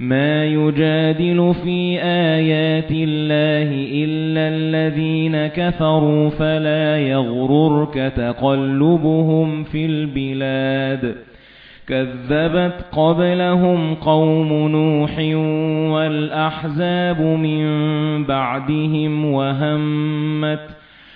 مَا يُجَادِلُ فِي آيَاتِ اللَّهِ إِلَّا الَّذِينَ كَفَرُوا فَلَا يَغْرُرْكَ تَقَلُّبُهُمْ فِي الْبِلَادِ. كَذَّبَتْ قَبْلَهُمْ قَوْمُ نُوحٍ وَالْأَحْزَابُ مِنْ بَعْدِهِمْ وَهَمَّتْ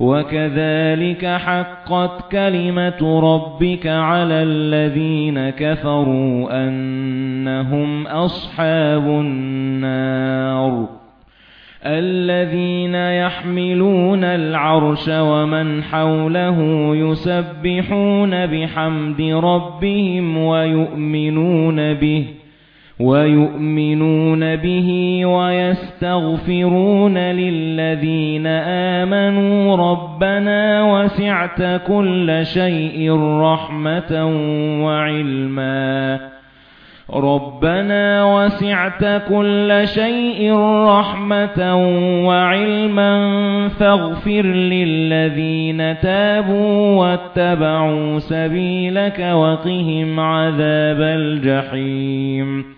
وَكَذَلِكَ حَقَّتْ كَلِمَةُ رَبِّكَ عَلَى الَّذِينَ كَفَرُوا أَنَّهُمْ أَصْحَابُ النَّارِ. الَّذِينَ يَحْمِلُونَ الْعَرْشَ وَمَنْ حَوْلَهُ يُسَبِّحُونَ بِحَمْدِ رَبِّهِمْ وَيُؤْمِنُونَ بِهِ. وَيُؤْمِنُونَ بِهِ وَيَسْتَغْفِرُونَ لِلَّذِينَ آمَنُوا رَبَّنَا وَسِعْتَ كُلَّ شَيْءٍ رَحْمَةً وَعِلْمًا. رَبَّنَا وَسِعْتَ كُلَّ شَيْءٍ رَحْمَةً وَعِلْمًا. فَاغْفِرْ لِلَّذِينَ تَابُوا وَاتَّبَعُوا سَبِيلَكَ وَقِهِمْ عَذَابَ الْجَحِيمِ.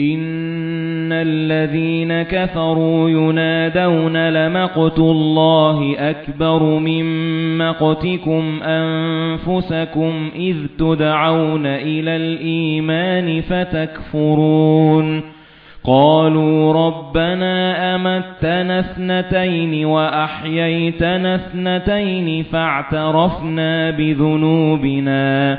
إِنَّ الَّذِينَ كَفَرُوا يُنَادَوْنَ لَمَقْتُ اللَّهِ أَكْبَرُ مِن مَّقْتِكُمْ أَنفُسَكُمْ إِذْ تُدْعَوْنَ إِلَى الْإِيمَانِ فَتَكْفُرُونَ قَالُوا رَبَّنَا أَمَتَّنَا اثْنَتَيْنِ وَأَحْيَيْتَنَا اثْنَتَيْنِ فَاعْتَرَفْنَا بِذُنُوبِنَا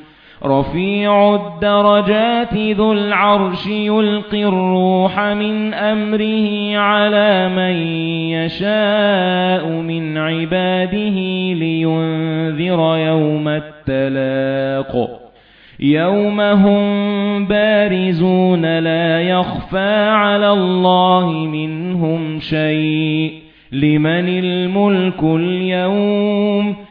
رَفِيعُ الدَّرَجَاتِ ذُو الْعَرْشِ يُلْقِي الرُّوحَ مِنْ أَمْرِهِ عَلَى مَن يَشَاءُ مِنْ عِبَادِهِ لِيُنذِرَ يَوْمَ التَّلَاقِ. يَوْمَ هُمْ بَارِزُونَ لَا يَخْفَى عَلَى اللَّهِ مِنْهُمْ شَيْءٌ. لِمَنِ الْمُلْكُ الْيَوْمَ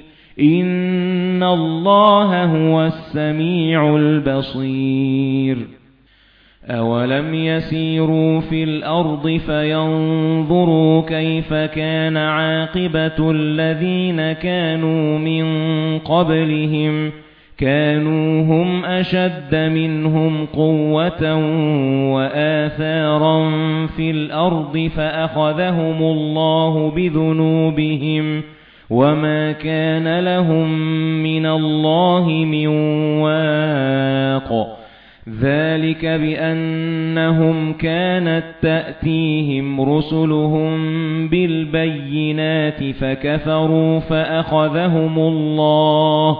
إِنَّ اللَّهَ هُوَ السَّمِيعُ الْبَصِيرُ أَوَلَمْ يَسِيرُوا فِي الْأَرْضِ فَيَنظُرُوا كَيْفَ كَانَ عَاقِبَةُ الَّذِينَ كَانُوا مِن قَبْلِهِمْ كَانُوا هُمْ أَشَدَّ مِنْهُمْ قُوَّةً وَآثَارًا فِي الْأَرْضِ فَأَخَذَهُمُ اللَّهُ بِذُنُوبِهِمْ وَمَا كَانَ لَهُم مِّنَ اللَّهِ مِن وَاقٍ ذَلِكَ بِأَنَّهُمْ كَانَتْ تَأْتِيهِمْ رُسُلُهُم بِالْبَيِّنَاتِ فَكَفَرُوا فَأَخَذَهُمُ اللَّهُ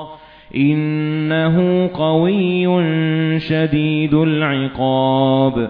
إِنَّهُ قَوِيٌّ شَدِيدُ الْعِقَابِ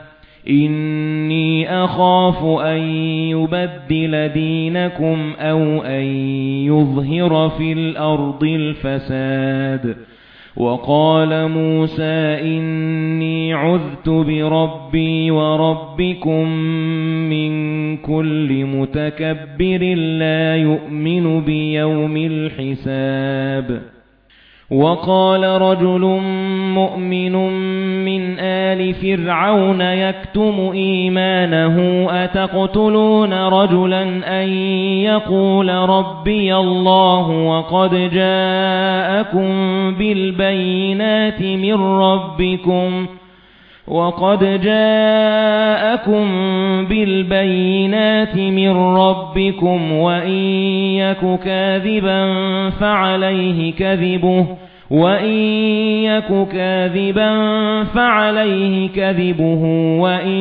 إِنِّي أَخَافُ أَن يُبَدِّلَ دِينَكُمْ أَوْ أَن يُظْهِرَ فِي الْأَرْضِ الْفَسَادَ وَقَالَ مُوسَى إِنِّي عُذْتُ بِرَبِّي وَرَبِّكُمْ مِنْ كُلِّ مُتَكَبِّرٍ لَا يُؤْمِنُ بِيَوْمِ الْحِسَابِ وَقَالَ رَجُلٌ مُؤْمِنٌ مِنْ آلِ فِرْعَوْنَ يَكْتُمُ إِيمَانَهُ أَتَقْتُلُونَ رَجُلًا أَن يَقُولَ رَبِّيَ اللَّهُ وَقَدْ جَاءَكُم بِالْبَيِّنَاتِ مِنْ رَبِّكُمْ؟ وَقَدْ جَاءَكُم بِالْبَيِّنَاتِ مِنْ رَبِّكُمْ وَإِنْ يَكُ كَاذِبًا فَعَلَيْهِ كَذِبُهُ وَإِنْ يَكُ كَاذِبًا فَعَلَيْهِ كَذِبُهُ وَإِنْ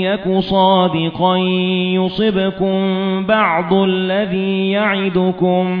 يَكُ صَادِقًا يُصِبْكُم بَعْضُ الَّذِي يَعِدُكُمْ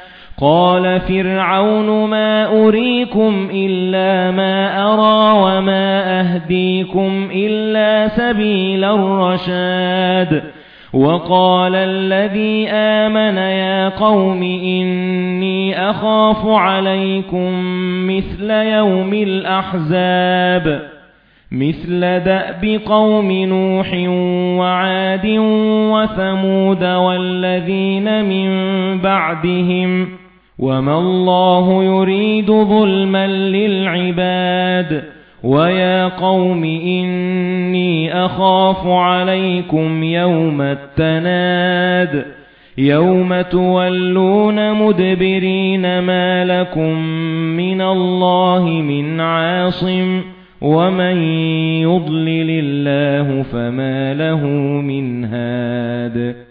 قَالَ فِرْعَوْنُ مَا أُرِيكُمْ إِلَّا مَا أَرَى وَمَا أَهْدِيكُمْ إِلَّا سَبِيلَ الرَّشَادِ وَقَالَ الَّذِي آمَنَ يَا قَوْمِ إِنِّي أَخَافُ عَلَيْكُمْ مِثْلَ يَوْمِ الْأَحْزَابِ مِثْلَ دَأْبِ قَوْمِ نُوحٍ وَعَادٍ وَثَمُودَ وَالَّذِينَ مِن بَعْدِهِمْ وَمَا اللَّهُ يُرِيدُ ظُلْمًا لِلْعِبَادِ وَيَا قَوْمِ إِنِّي أَخَافُ عَلَيْكُمْ يَوْمَ التَّنَادِ يَوْمَ تُوَلُّونَ مُدْبِرِينَ مَا لَكُمْ مِنَ اللَّهِ مِنْ عَاصِمٍ وَمَن يُضْلِلِ اللَّهُ فَمَا لَهُ مِنْ هَادٍ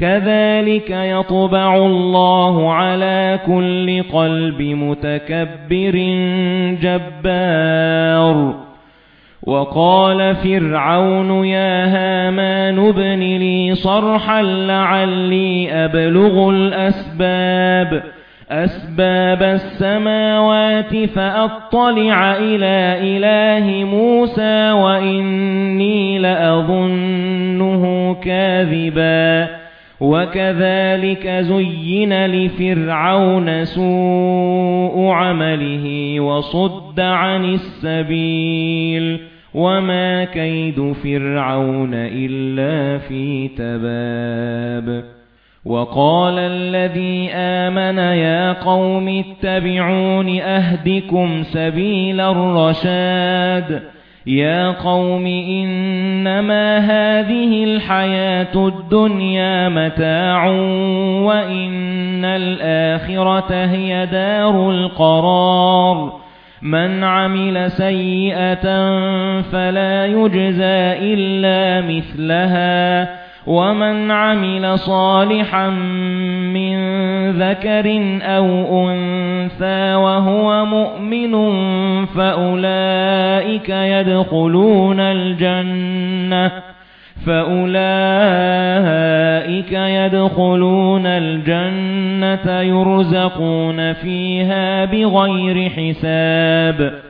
كَذَلِكَ يَطْبَعُ اللَّهُ عَلَى كُلِّ قَلْبِ مُتَكَبِّرٍ جَبَّارٍ. وَقَالَ فِرْعَوْنُ يَا هَامَانُ ابْنِ لِي صَرْحًا لَعَلِّي أَبْلُغُ الْأَسْبَابَ. أَسْبَابَ السَّمَاوَاتِ فَأَطَّلِعَ إِلَى إِلَٰهِ مُوسَى وَإِنِّي لَأَظُنُّهُ كَاذِبًا. وَكَذَلِكَ زُيِّنَ لِفِرْعَوْنَ سُوءُ عَمَلِهِ وَصُدَّ عَنِ السَّبِيلِ وَمَا كَيْدُ فِرْعَوْنَ إِلَّا فِي تَبَابٍ وَقَالَ الَّذِي آمَنَ يَا قَوْمِ اتَّبِعُونِ أَهْدِكُمْ سَبِيلَ الرَّشَادِ يَا قَوْمِ إِنَّمَا هَذِهِ الْحَيَاةُ الدُّنْيَا مَتَاعٌ وَإِنَّ الْآخِرَةَ هِيَ دَارُ الْقَرَارِ مَنْ عَمِلَ سَيِّئَةً فَلَا يُجْزَى إِلَّا مِثْلَهَا وَمَنْ عَمِلَ صَالِحًا مِنْ ذَكَرٍ أَوْ أُنْثَى وَهُوَ مُؤْمِنٌ فَأُولَئِكَ يَدْخُلُونَ الْجَنَّةَ فَأُولَئِكَ يَدْخُلُونَ الْجَنَّةَ يُرْزَقُونَ فِيهَا بِغَيْرِ حِسَابٍ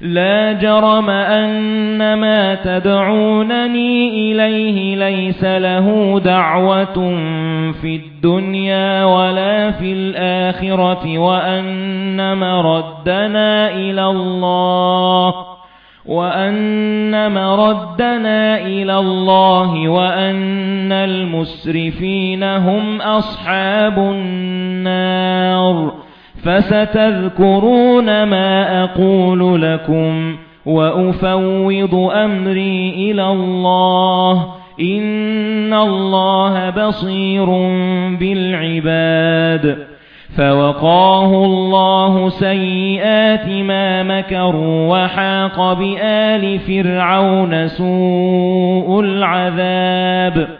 لا جرم أن ما تدعونني إليه ليس له دعوة في الدنيا ولا في الآخرة وأن مردنا إلى الله وَأَنَّ مَرَدَّنَا إِلَى اللَّهِ وَأَنَّ الْمُسْرِفِينَ هُمْ أَصْحَابُ النَّارِ فَسَتَذْكُرُونَ مَا أَقُولُ لَكُمْ وَأُفَوِّضُ أَمْرِي إِلَى اللَّهِ إِنَّ اللَّهَ بَصِيرٌ بِالْعِبَادِ فَوَقَاهُ اللَّهُ سَيِّئَاتِ مَا مَكَرُوا وَحَاقَ بِآلِ فِرْعَوْنَ سُوءُ الْعَذَابِ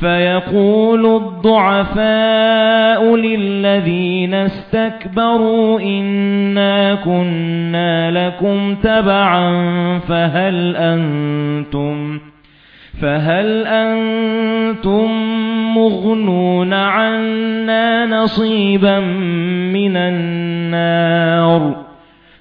فَيَقُولُ الضُّعَفَاءُ لِلَّذِينَ اسْتَكْبَرُوا إِنَّا كُنَّا لَكُمْ تَبَعًا فَهَلْ أَنْتُمْ فَهَلْ أَنْتُمْ مُغْنُونَ عَنَّا نَصِيبًا مِنَ النَّارِ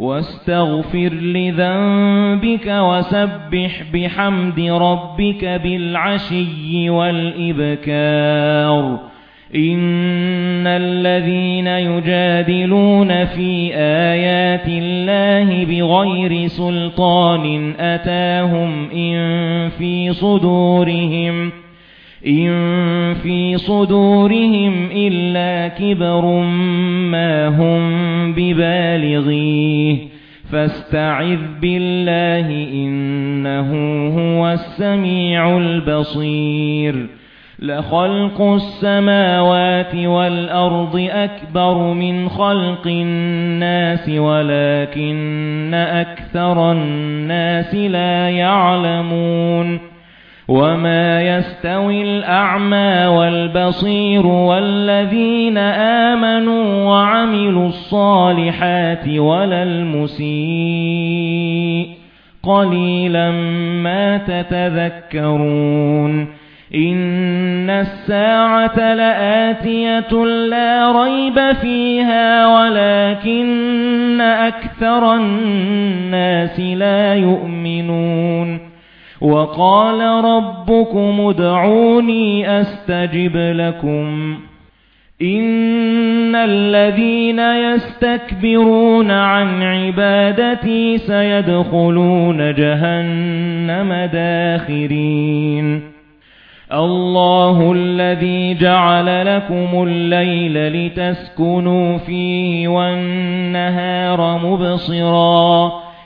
واستغفر لذنبك وسبح بحمد ربك بالعشي والإبكار. إن الذين يجادلون في آيات الله بغير سلطان أتاهم إن في صدورهم. إِن فِي صُدُورِهِمْ إِلَّا كِبْرٌ مَا هُمْ بِبَالِغِيهِ فَاسْتَعِذْ بِاللَّهِ إِنَّهُ هُوَ السَّمِيعُ الْبَصِيرُ لَخَلْقُ السَّمَاوَاتِ وَالْأَرْضِ أَكْبَرُ مِنْ خَلْقِ النَّاسِ وَلَكِنَّ أَكْثَرَ النَّاسِ لَا يَعْلَمُونَ وَمَا يَسْتَوِي الْأَعْمَى وَالْبَصِيرُ وَالَّذِينَ آمَنُوا وَعَمِلُوا الصَّالِحَاتِ وَلَا الْمُسِيءُ قَلِيلًا مَا تَتَذَكَّرُونَ إِنَّ السَّاعَةَ لَآتِيَةٌ لَا رَيْبَ فِيهَا وَلَكِنَّ أَكْثَرَ النَّاسِ لَا يُؤْمِنُونَ وَقَالَ رَبُّكُمُ ادْعُونِي أَسْتَجِبْ لَكُمْ. إِنَّ الَّذِينَ يَسْتَكْبِرُونَ عَن عِبَادَتِي سَيَدْخُلُونَ جَهَنَّمَ دَاخِرِينَ. اللَّهُ الَّذِي جَعَلَ لَكُمُ اللَّيْلَ لِتَسْكُنُوا فِيهِ وَالنَّهَارَ مُبْصِرًا.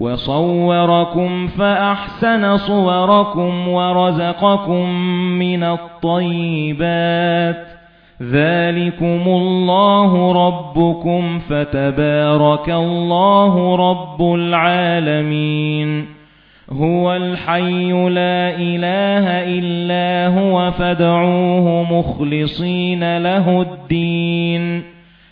وَصَوَّرَكُمْ فَأَحْسَنَ صُوَرَكُمْ وَرَزَقَكُم مِّنَ الطَّيِّبَاتِ. ذَلِكُمُ اللَّهُ رَبُّكُمْ فَتَبَارَكَ اللَّهُ رَبُّ الْعَالَمِينَ. هُوَ الْحَيُّ لَا إِلَٰهَ إِلَّا هُوَ فَادْعُوهُ مُخْلِصِينَ لَهُ الدِّينَ.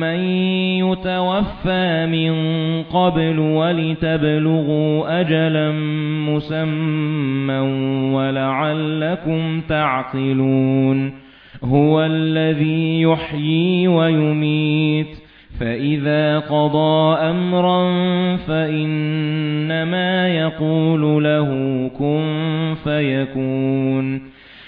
مَّن يُتَوَفَّى مِن قَبْلُ وَلِتَبْلُغُوا أَجَلًا مُّسَمًّى وَلَعَلَّكُمْ تَعْقِلُونَ هُوَ الَّذِي يُحْيِي وَيُمِيتُ فَإِذَا قَضَى أَمْرًا فَإِنَّمَا يَقُولُ لَهُ كُن فَيَكُونُ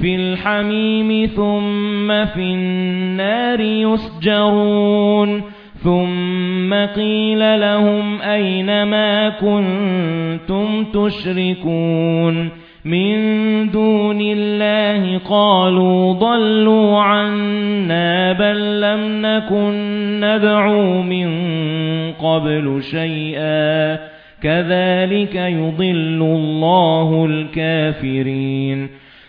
فِي الْحَمِيمِ ثُمَّ فِي النَّارِ يُسْجَرُونَ ثُمَّ قِيلَ لَهُمْ أَيْنَ مَا كُنتُمْ تُشْرِكُونَ مِن دُونِ اللَّهِ قَالُوا ضَلُّوا عَنَّا بَل لَّمْ نَكُن نَّدْعُو مِن قَبْلُ شَيْئًا كَذَلِكَ يُضِلُّ اللَّهُ الْكَافِرِينَ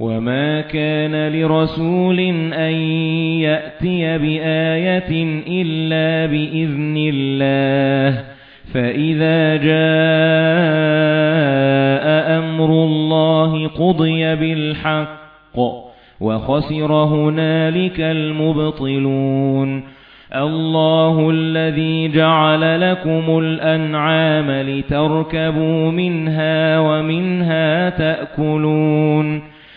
وَمَا كَانَ لِرَسُولٍ أَن يَأْتِيَ بِآيَةٍ إِلَّا بِإِذْنِ اللَّهِ فَإِذَا جَاءَ أَمْرُ اللَّهِ قُضِيَ بِالْحَقِّ وَخَسِرَ هُنَالِكَ الْمُبْطِلُونَ اللَّهُ الَّذِي جَعَلَ لَكُمُ الْأَنْعَامَ لِتَرْكَبُوا مِنْهَا وَمِنْهَا تَأْكُلُونَ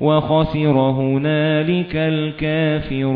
وَخَسِرَ هُنَالِكَ الْكَافِرُونَ.